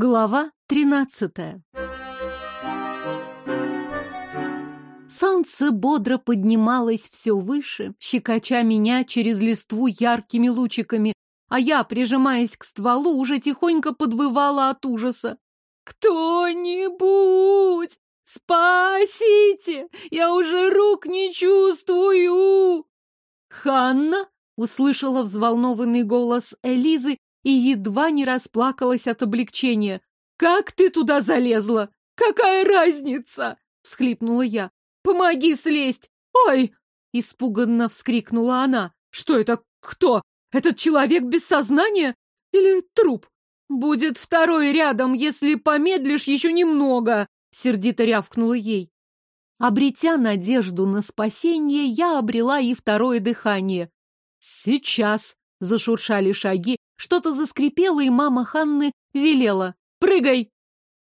Глава тринадцатая Солнце бодро поднималось все выше, щекоча меня через листву яркими лучиками, а я, прижимаясь к стволу, уже тихонько подвывала от ужаса. «Кто-нибудь! Спасите! Я уже рук не чувствую!» «Ханна!» — услышала взволнованный голос Элизы и едва не расплакалась от облегчения. «Как ты туда залезла? Какая разница?» — всхлипнула я. «Помоги слезть! Ой!» — испуганно вскрикнула она. «Что это? Кто? Этот человек без сознания? Или труп? Будет второй рядом, если помедлишь еще немного!» — сердито рявкнула ей. Обретя надежду на спасение, я обрела и второе дыхание. «Сейчас!» — зашуршали шаги, что-то заскрипело, и мама Ханны велела. «Прыгай!»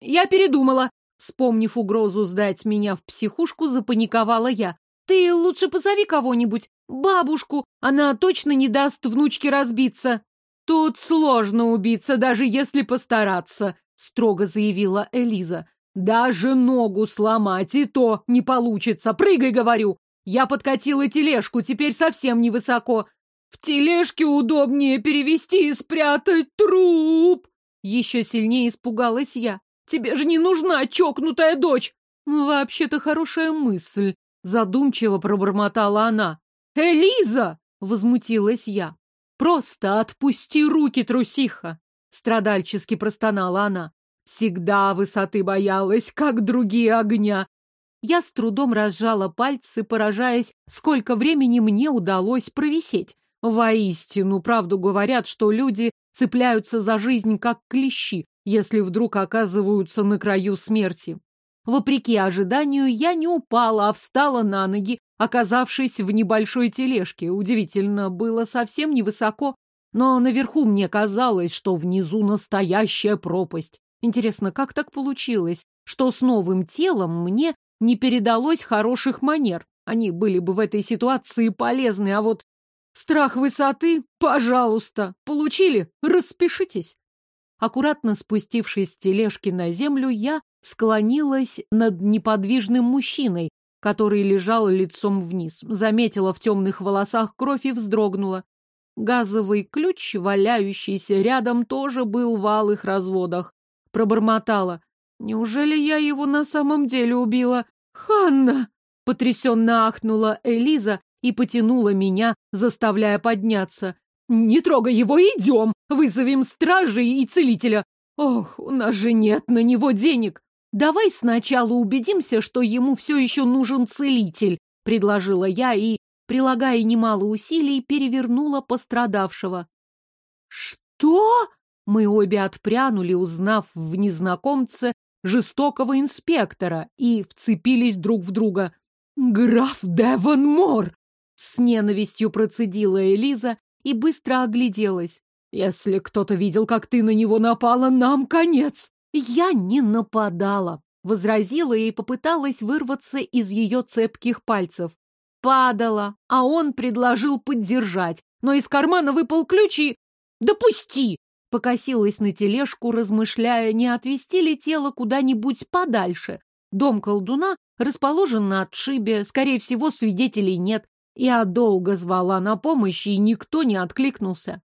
«Я передумала!» Вспомнив угрозу сдать меня в психушку, запаниковала я. «Ты лучше позови кого-нибудь, бабушку, она точно не даст внучке разбиться». «Тут сложно убиться, даже если постараться», — строго заявила Элиза. «Даже ногу сломать и то не получится. Прыгай, говорю. Я подкатила тележку, теперь совсем невысоко. В тележке удобнее перевести и спрятать труп!» Еще сильнее испугалась я. Тебе же не нужна чокнутая дочь!» «Вообще-то хорошая мысль», — задумчиво пробормотала она. «Элиза!» — возмутилась я. «Просто отпусти руки, трусиха!» — страдальчески простонала она. «Всегда высоты боялась, как другие огня!» Я с трудом разжала пальцы, поражаясь, сколько времени мне удалось провисеть. Воистину, правду говорят, что люди цепляются за жизнь, как клещи, если вдруг оказываются на краю смерти. Вопреки ожиданию, я не упала, а встала на ноги, оказавшись в небольшой тележке. Удивительно, было совсем невысоко, но наверху мне казалось, что внизу настоящая пропасть. Интересно, как так получилось, что с новым телом мне не передалось хороших манер? Они были бы в этой ситуации полезны, а вот страх высоты, пожалуйста, получили? Распишитесь. Аккуратно спустившись с тележки на землю, я склонилась над неподвижным мужчиной, который лежал лицом вниз. Заметила в темных волосах кровь и вздрогнула. Газовый ключ, валяющийся рядом, тоже был в алых разводах. Пробормотала. «Неужели я его на самом деле убила? Ханна!» Потрясенно ахнула Элиза и потянула меня, заставляя подняться. «Не трогай его, идем! Вызовем стражей и целителя! Ох, у нас же нет на него денег! Давай сначала убедимся, что ему все еще нужен целитель», — предложила я и, прилагая немало усилий, перевернула пострадавшего. «Что?» — мы обе отпрянули, узнав в незнакомце жестокого инспектора, и вцепились друг в друга. «Граф Девон Мор!» — с ненавистью процедила Элиза и быстро огляделась. «Если кто-то видел, как ты на него напала, нам конец!» «Я не нападала!» — возразила и попыталась вырваться из ее цепких пальцев. Падала, а он предложил поддержать, но из кармана выпал ключ и... «Допусти!» Покосилась на тележку, размышляя, не отвезти ли тело куда-нибудь подальше. Дом колдуна расположен на отшибе, скорее всего, свидетелей нет. Я долго звала на помощь, и никто не откликнулся.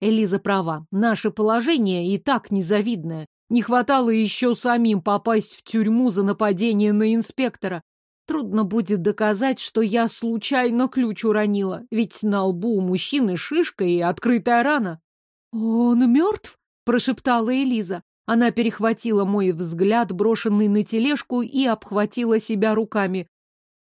Элиза права, наше положение и так незавидное. Не хватало еще самим попасть в тюрьму за нападение на инспектора. Трудно будет доказать, что я случайно ключ уронила, ведь на лбу у мужчины шишка и открытая рана. «Он мертв?» — прошептала Элиза. Она перехватила мой взгляд, брошенный на тележку, и обхватила себя руками.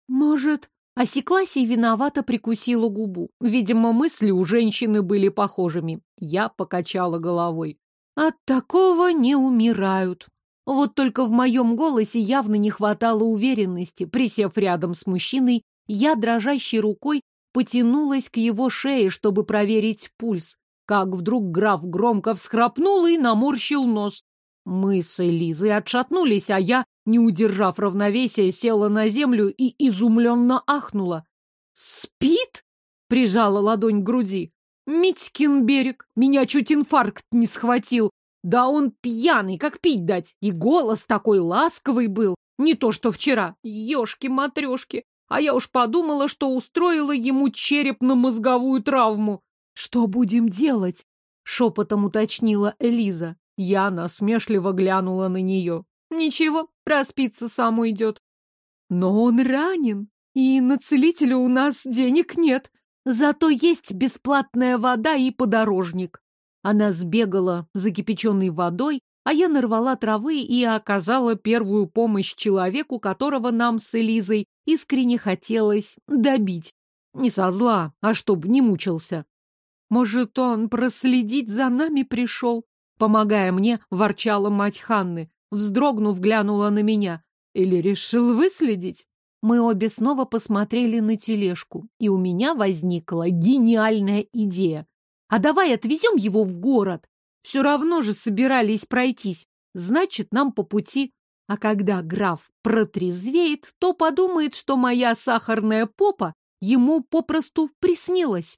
«Может, Осеклась и виновато прикусила губу. Видимо, мысли у женщины были похожими. Я покачала головой. От такого не умирают. Вот только в моем голосе явно не хватало уверенности. Присев рядом с мужчиной, я дрожащей рукой потянулась к его шее, чтобы проверить пульс. Как вдруг граф громко всхрапнул и наморщил нос. Мы с Элизой отшатнулись, а я не удержав равновесия, села на землю и изумленно ахнула. «Спит?» — прижала ладонь к груди. «Митькин берег! Меня чуть инфаркт не схватил! Да он пьяный, как пить дать, и голос такой ласковый был. Не то что вчера. Ёшки-матрёшки. А я уж подумала, что устроила ему черепно-мозговую травму. Что будем делать? Шепотом уточнила Элиза. Я насмешливо глянула на нее. Ничего, проспится сам уйдет. Но он ранен, и на целителя у нас денег нет. Зато есть бесплатная вода и подорожник. Она сбегала за кипяченой водой, а я нарвала травы и оказала первую помощь человеку, которого нам с Элизой искренне хотелось добить. Не со зла, а чтобы не мучился. Может, он проследить за нами пришел? Помогая мне, ворчала мать Ханны. Вздрогнув, глянула на меня. Или решил выследить? Мы обе снова посмотрели на тележку, и у меня возникла гениальная идея. А давай отвезем его в город. Все равно же собирались пройтись. Значит, нам по пути. А когда граф протрезвеет, то подумает, что моя сахарная попа ему попросту приснилась.